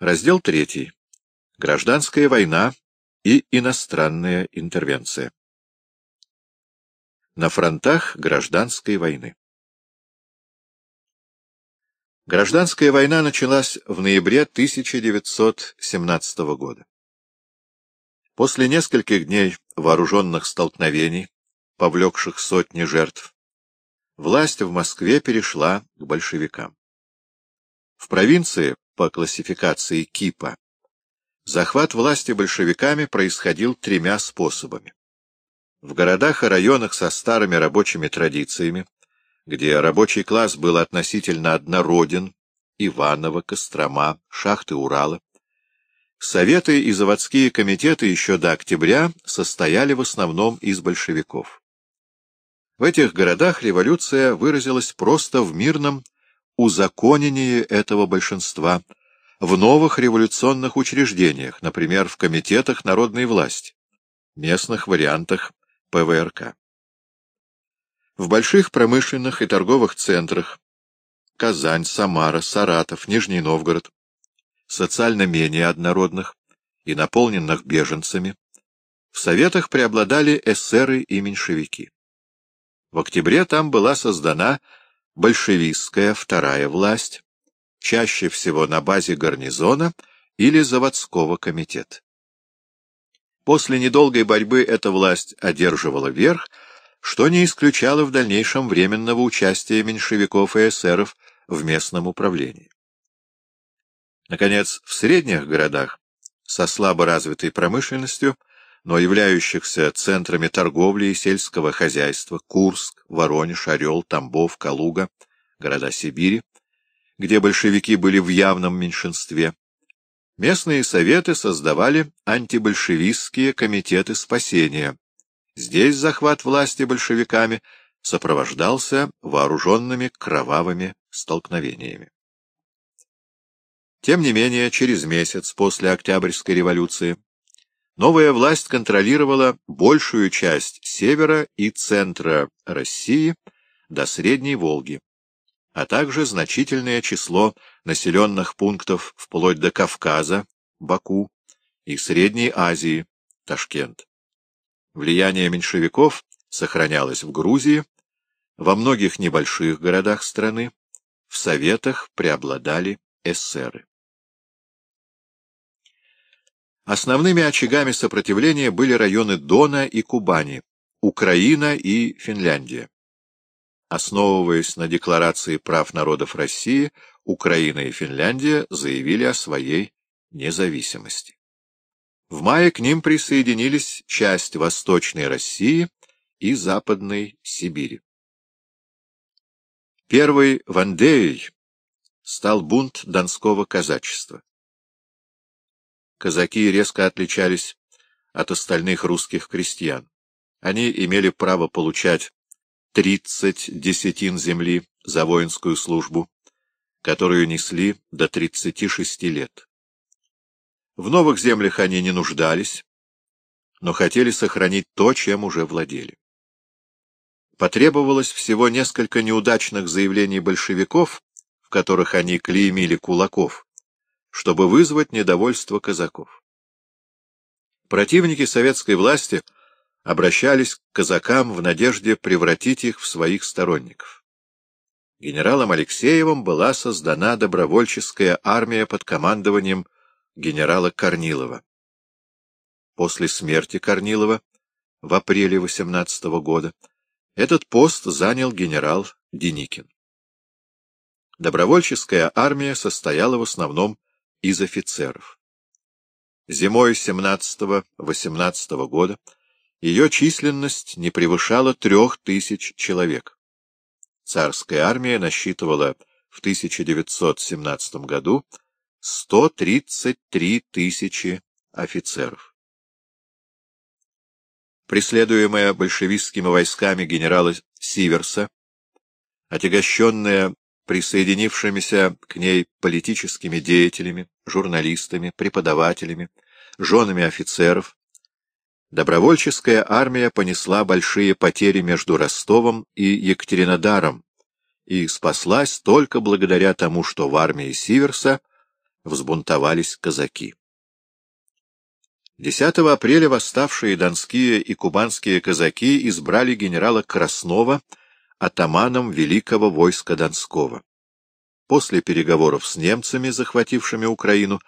Раздел 3. Гражданская война и иностранная интервенция. На фронтах гражданской войны. Гражданская война началась в ноябре 1917 года. После нескольких дней вооруженных столкновений, повлекших сотни жертв, власть в Москве перешла к большевикам. В провинции, по классификации Кипа, захват власти большевиками происходил тремя способами. В городах и районах со старыми рабочими традициями, где рабочий класс был относительно однороден, Иваново, Кострома, шахты Урала, советы и заводские комитеты еще до октября состояли в основном из большевиков. В этих городах революция выразилась просто в мирном узаконении этого большинства, в новых революционных учреждениях, например, в комитетах народной власти, местных вариантах ПВРК. В больших промышленных и торговых центрах Казань, Самара, Саратов, Нижний Новгород, социально менее однородных и наполненных беженцами, в советах преобладали эсеры и меньшевики. В октябре там была создана большевистская вторая власть, чаще всего на базе гарнизона или заводского комитета. После недолгой борьбы эта власть одерживала верх, что не исключало в дальнейшем временного участия меньшевиков и эсеров в местном управлении. Наконец, в средних городах со слабо развитой промышленностью, но являющихся центрами торговли и сельского хозяйства Курск, Воронеж, Орел, Тамбов, Калуга, города Сибири, где большевики были в явном меньшинстве, местные советы создавали антибольшевистские комитеты спасения. Здесь захват власти большевиками сопровождался вооруженными кровавыми столкновениями. Тем не менее, через месяц после Октябрьской революции новая власть контролировала большую часть севера и центра России до Средней Волги, а также значительное число населенных пунктов вплоть до Кавказа, Баку и Средней Азии, Ташкент. Влияние меньшевиков сохранялось в Грузии, во многих небольших городах страны, в Советах преобладали эсеры. Основными очагами сопротивления были районы Дона и Кубани, Украина и Финляндия. Основываясь на Декларации прав народов России, Украина и Финляндия заявили о своей независимости. В мае к ним присоединились часть Восточной России и Западной Сибири. Первый Вандеей стал бунт донского казачества. Казаки резко отличались от остальных русских крестьян. Они имели право получать 30 десятин земли за воинскую службу, которую несли до 36 лет. В новых землях они не нуждались, но хотели сохранить то, чем уже владели. Потребовалось всего несколько неудачных заявлений большевиков, в которых они клеймили кулаков, чтобы вызвать недовольство казаков. Противники советской власти обращались к казакам в надежде превратить их в своих сторонников. Генералом Алексеевым была создана добровольческая армия под командованием генерала Корнилова. После смерти Корнилова в апреле 18 года этот пост занял генерал Деникин. Добровольческая армия состояла в основном из офицеров. Зимой 17-18 года ее численность не превышала трех тысяч человек. Царская армия насчитывала в 1917 году 133 тысячи офицеров преследуемая большевистскими войсками генерала Сиверса, отягощенная присоединившимися к ней политическими деятелями, журналистами, преподавателями, женами офицеров, добровольческая армия понесла большие потери между Ростовом и Екатеринодаром и спаслась только благодаря тому, что в армии Сиверса взбунтовались казаки. 10 апреля восставшие донские и кубанские казаки избрали генерала Краснова атаманом великого войска Донского. После переговоров с немцами, захватившими Украину,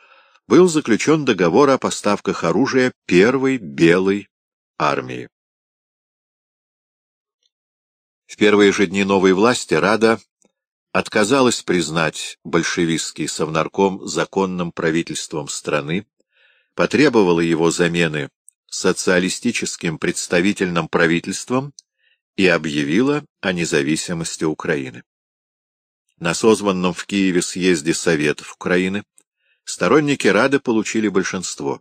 был заключен договор о поставках оружия первой белой армии. В первые же дни новой власти Рада отказалась признать большевистский совнарком законным правительством страны, потребовала его замены социалистическим представительным правительством и объявила о независимости Украины. На созванном в Киеве съезде Советов Украины сторонники Рады получили большинство.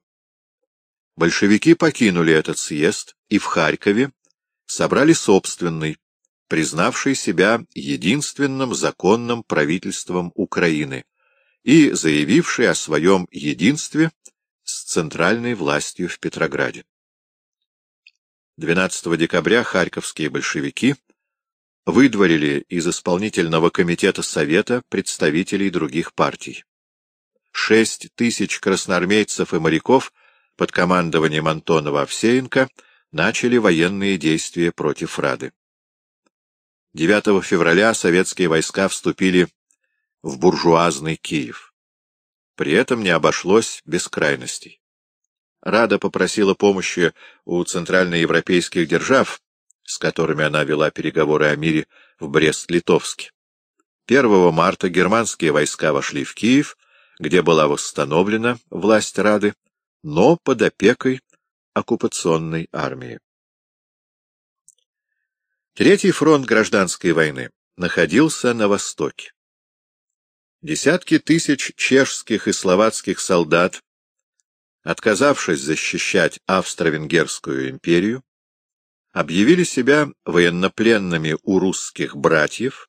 Большевики покинули этот съезд и в Харькове собрали собственный, признавший себя единственным законным правительством Украины и заявивший о своем единстве с центральной властью в Петрограде. 12 декабря харьковские большевики выдворили из исполнительного комитета Совета представителей других партий. Шесть тысяч красноармейцев и моряков под командованием Антонова-Овсеенко начали военные действия против Рады. 9 февраля советские войска вступили в буржуазный Киев. При этом не обошлось без крайностей. Рада попросила помощи у центральноевропейских держав, с которыми она вела переговоры о мире в Брест-Литовске. 1 марта германские войска вошли в Киев, где была восстановлена власть Рады, но под опекой оккупационной армии. Третий фронт гражданской войны находился на востоке. Десятки тысяч чешских и словацких солдат, отказавшись защищать Австро-Венгерскую империю, объявили себя военнопленными у русских братьев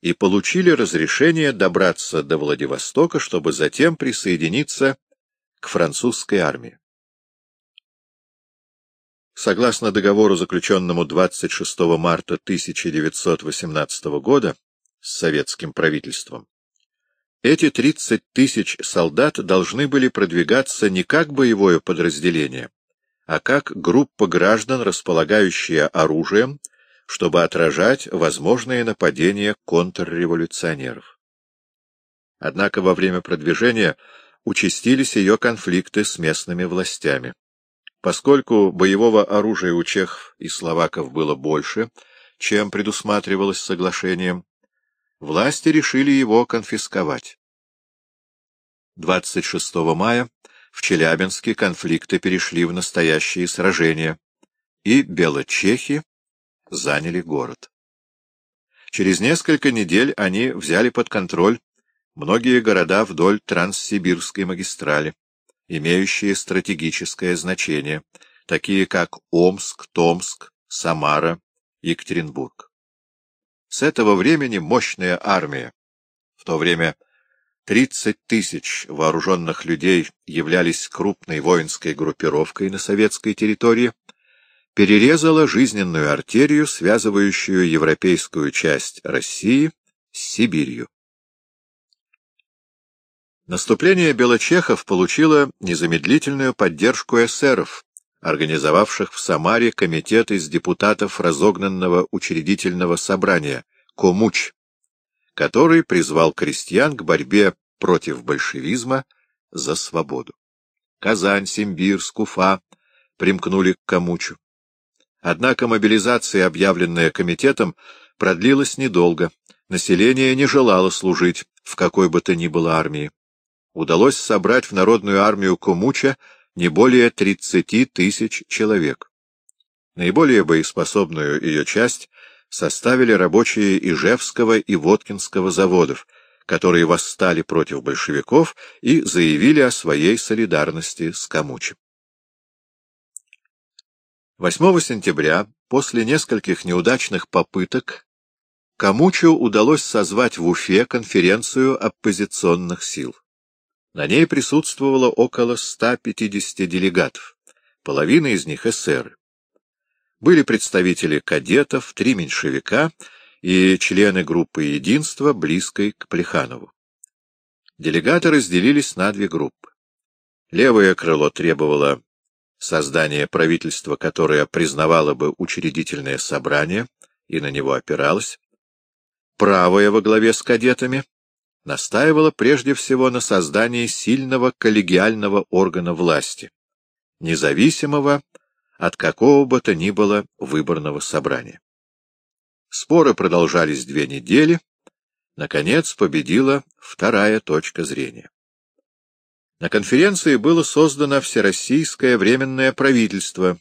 и получили разрешение добраться до Владивостока, чтобы затем присоединиться к французской армии. Согласно договору, заключенному 26 марта 1918 года с советским правительством, эти 30 тысяч солдат должны были продвигаться не как боевое подразделение, а как группа граждан, располагающая оружием, чтобы отражать возможные нападения контрреволюционеров. Однако во время продвижения участились ее конфликты с местными властями. Поскольку боевого оружия у чехов и словаков было больше, чем предусматривалось соглашением, власти решили его конфисковать. 26 мая в Челябинске конфликты перешли в настоящие сражения, и белочехи заняли город. Через несколько недель они взяли под контроль многие города вдоль Транссибирской магистрали имеющие стратегическое значение, такие как Омск, Томск, Самара, Екатеринбург. С этого времени мощная армия, в то время 30 тысяч вооруженных людей являлись крупной воинской группировкой на советской территории, перерезала жизненную артерию, связывающую европейскую часть России с Сибирью. Наступление белочехов получило незамедлительную поддержку эсеров, организовавших в Самаре комитет из депутатов разогнанного учредительного собрания «Комуч», который призвал крестьян к борьбе против большевизма за свободу. Казань, Симбирск, Уфа примкнули к Комучу. Однако мобилизация, объявленная комитетом, продлилась недолго. Население не желало служить в какой бы то ни было армии удалось собрать в народную армию Кумуча не более 30 тысяч человек. Наиболее боеспособную ее часть составили рабочие Ижевского и Воткинского заводов, которые восстали против большевиков и заявили о своей солидарности с Камучем. 8 сентября, после нескольких неудачных попыток, Камучу удалось созвать в Уфе конференцию оппозиционных сил. На ней присутствовало около 150 делегатов, половина из них эсеры. Были представители кадетов, три меньшевика и члены группы единства, близкой к Плеханову. Делегаты разделились на две группы. Левое крыло требовало создания правительства, которое признавало бы учредительное собрание и на него опиралось. Правое во главе с кадетами настаивало прежде всего на создании сильного коллегиального органа власти, независимого от какого бы то ни было выборного собрания. Споры продолжались две недели. Наконец победила вторая точка зрения. На конференции было создано Всероссийское временное правительство,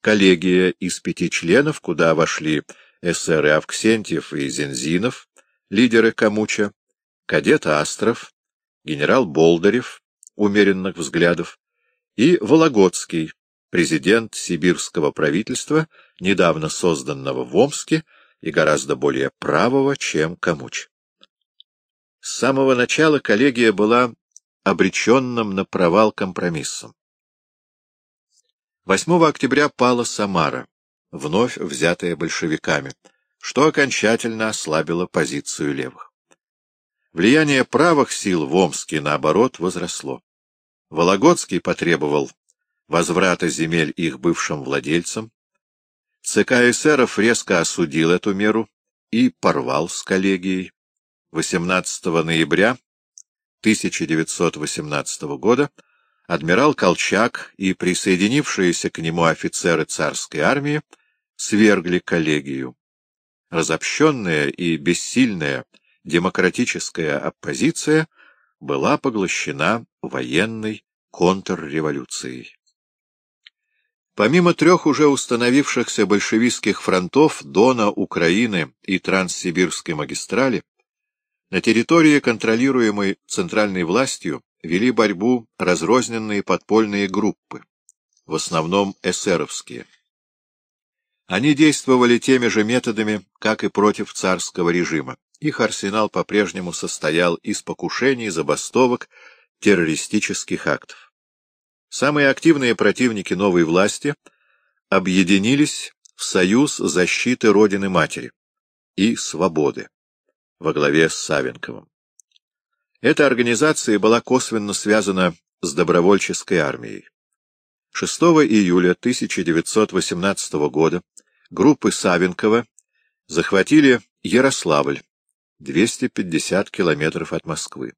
коллегия из пяти членов, куда вошли эсеры Авксентьев и Зензинов, лидеры Камуча, кадет Астров, генерал Болдырев, умеренных взглядов, и Вологодский, президент сибирского правительства, недавно созданного в Омске и гораздо более правого, чем Камуч. С самого начала коллегия была обреченным на провал компромиссом. 8 октября пала Самара, вновь взятая большевиками, что окончательно ослабило позицию левых. Влияние правых сил в Омске, наоборот, возросло. Вологодский потребовал возврата земель их бывшим владельцам. ЦК эсеров резко осудил эту меру и порвал с коллегией. 18 ноября 1918 года адмирал Колчак и присоединившиеся к нему офицеры царской армии свергли коллегию. Разобщенная и бессильная демократическая оппозиция была поглощена военной контрреволюцией. Помимо трех уже установившихся большевистских фронтов Дона, Украины и Транссибирской магистрали, на территории, контролируемой центральной властью, вели борьбу разрозненные подпольные группы, в основном эсеровские. Они действовали теми же методами, как и против царского режима. Их арсенал по-прежнему состоял из покушений, забастовок, террористических актов. Самые активные противники новой власти объединились в Союз защиты Родины-Матери и Свободы во главе с Савенковым. Эта организация была косвенно связана с добровольческой армией. 6 июля 1918 года группы Савенкова захватили Ярославль, 250 километров от Москвы.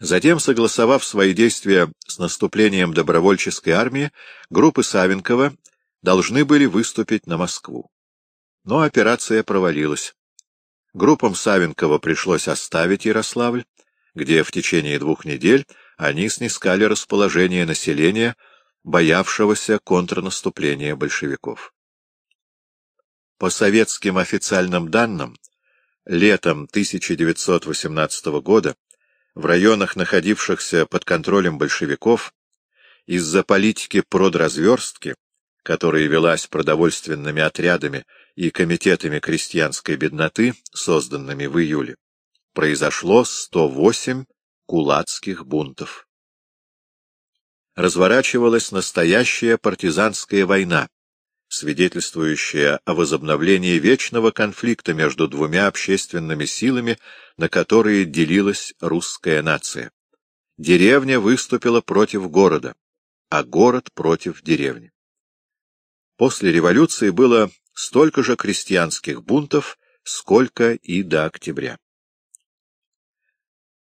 Затем, согласовав свои действия с наступлением добровольческой армии, группы Савенкова должны были выступить на Москву. Но операция провалилась. Группам Савенкова пришлось оставить Ярославль, где в течение двух недель они снискали расположение населения, боявшегося контрнаступления большевиков. По советским официальным данным, летом 1918 года в районах, находившихся под контролем большевиков, из-за политики продразверстки, которая велась продовольственными отрядами и комитетами крестьянской бедноты, созданными в июле, произошло 108 кулацких бунтов. Разворачивалась настоящая партизанская война, свидетельствующая о возобновлении вечного конфликта между двумя общественными силами, на которые делилась русская нация. Деревня выступила против города, а город против деревни. После революции было столько же крестьянских бунтов, сколько и до октября.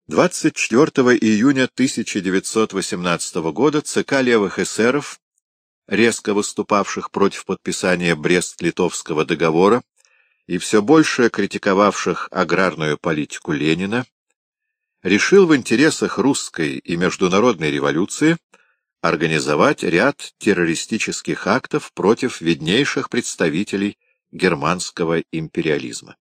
24 июня 1918 года ЦК левых эсеров, резко выступавших против подписания Брест-Литовского договора и все больше критиковавших аграрную политику Ленина, решил в интересах русской и международной революции организовать ряд террористических актов против виднейших представителей германского империализма.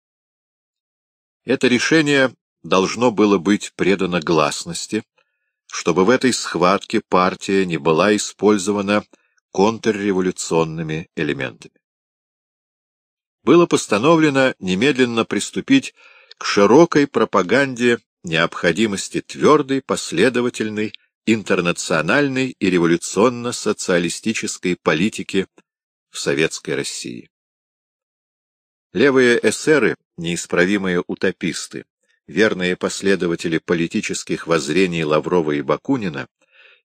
Это решение должно было быть предано гласности, чтобы в этой схватке партия не была использована контрреволюционными элементами. Было постановлено немедленно приступить к широкой пропаганде необходимости твердой, последовательной интернациональной и революционно-социалистической политики в Советской России. Левые эсеры, неисправимые утописты, верные последователи политических воззрений Лаврова и Бакунина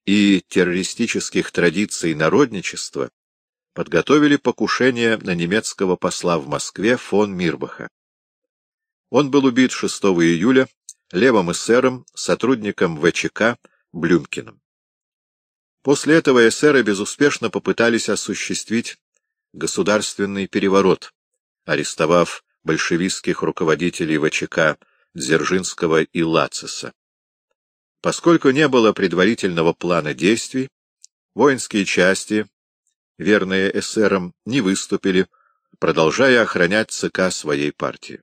и террористических традиций народничества, подготовили покушение на немецкого посла в Москве фон Мирбаха. Он был убит 6 июля левым эсером, сотрудником ВЧК Блюмкиным. После этого эсеры безуспешно попытались осуществить государственный переворот, арестовав большевистских руководителей ВЧК Дзержинского и Лациса. Поскольку не было предварительного плана действий, воинские части, верные эсерам, не выступили, продолжая охранять ЦК своей партии.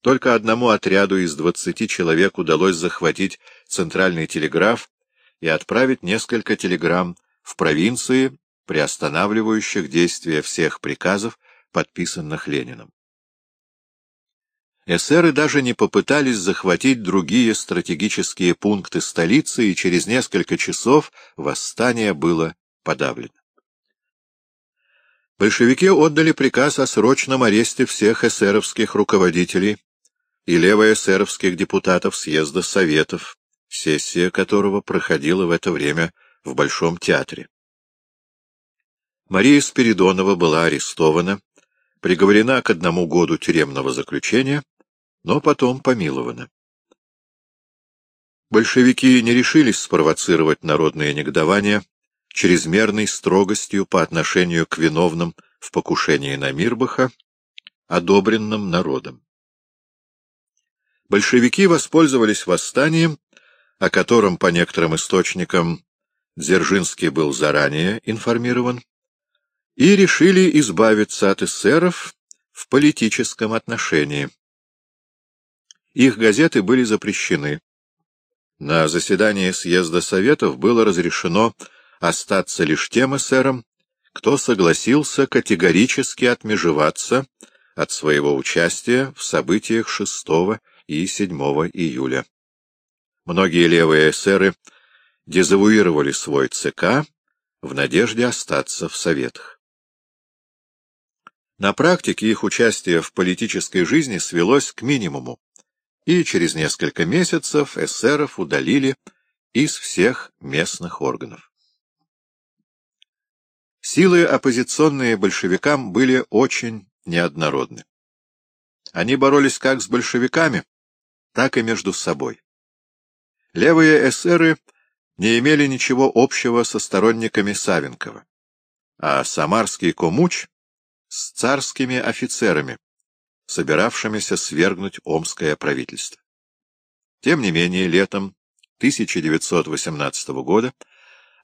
Только одному отряду из двадцати человек удалось захватить центральный телеграф и отправить несколько телеграмм в провинции, приостанавливающих действие всех приказов, подписанных Лениным. Эсеры даже не попытались захватить другие стратегические пункты столицы, и через несколько часов восстание было подавлено. Большевики отдали приказ о срочном аресте всех эсеровских руководителей и левоэсеровских депутатов съезда Советов, сессия которого проходила в это время в Большом театре. Мария Спиридонова была арестована, приговорена к одному году тюремного заключения, но потом помилована. Большевики не решились спровоцировать народное негодование чрезмерной строгостью по отношению к виновным в покушении на Мирбаха, одобренным народом. Большевики воспользовались восстанием, о котором, по некоторым источникам, Дзержинский был заранее информирован, и решили избавиться от эсеров в политическом отношении. Их газеты были запрещены. На заседании съезда Советов было разрешено остаться лишь тем эсерам, кто согласился категорически отмежеваться от своего участия в событиях 6 и 7 июля. Многие левые эсеры дезавуировали свой ЦК в надежде остаться в Советах. На практике их участие в политической жизни свелось к минимуму и через несколько месяцев эсеров удалили из всех местных органов. Силы, оппозиционные большевикам, были очень неоднородны. Они боролись как с большевиками, так и между собой. Левые эсеры не имели ничего общего со сторонниками Савенкова, а самарский комуч — с царскими офицерами, собиравшимися свергнуть омское правительство. Тем не менее, летом 1918 года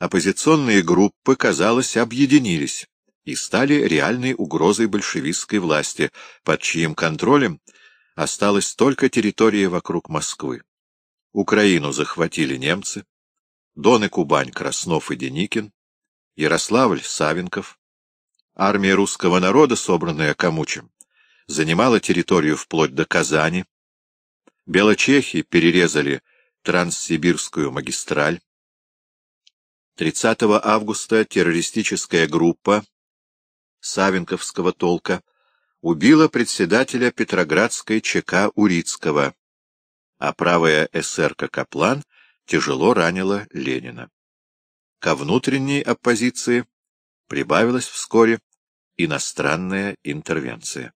оппозиционные группы, казалось, объединились и стали реальной угрозой большевистской власти, под чьим контролем осталась только территория вокруг Москвы. Украину захватили немцы, Дон и Кубань Краснов и Деникин, Ярославль Савенков, армия русского народа, собранная Камучем, занимала территорию вплоть до Казани. Белочехи перерезали Транссибирскую магистраль. 30 августа террористическая группа Савенковского толка убила председателя Петроградской ЧК Урицкого, а правая эсерка Каплан тяжело ранила Ленина. Ко внутренней оппозиции прибавилась вскоре иностранная интервенция.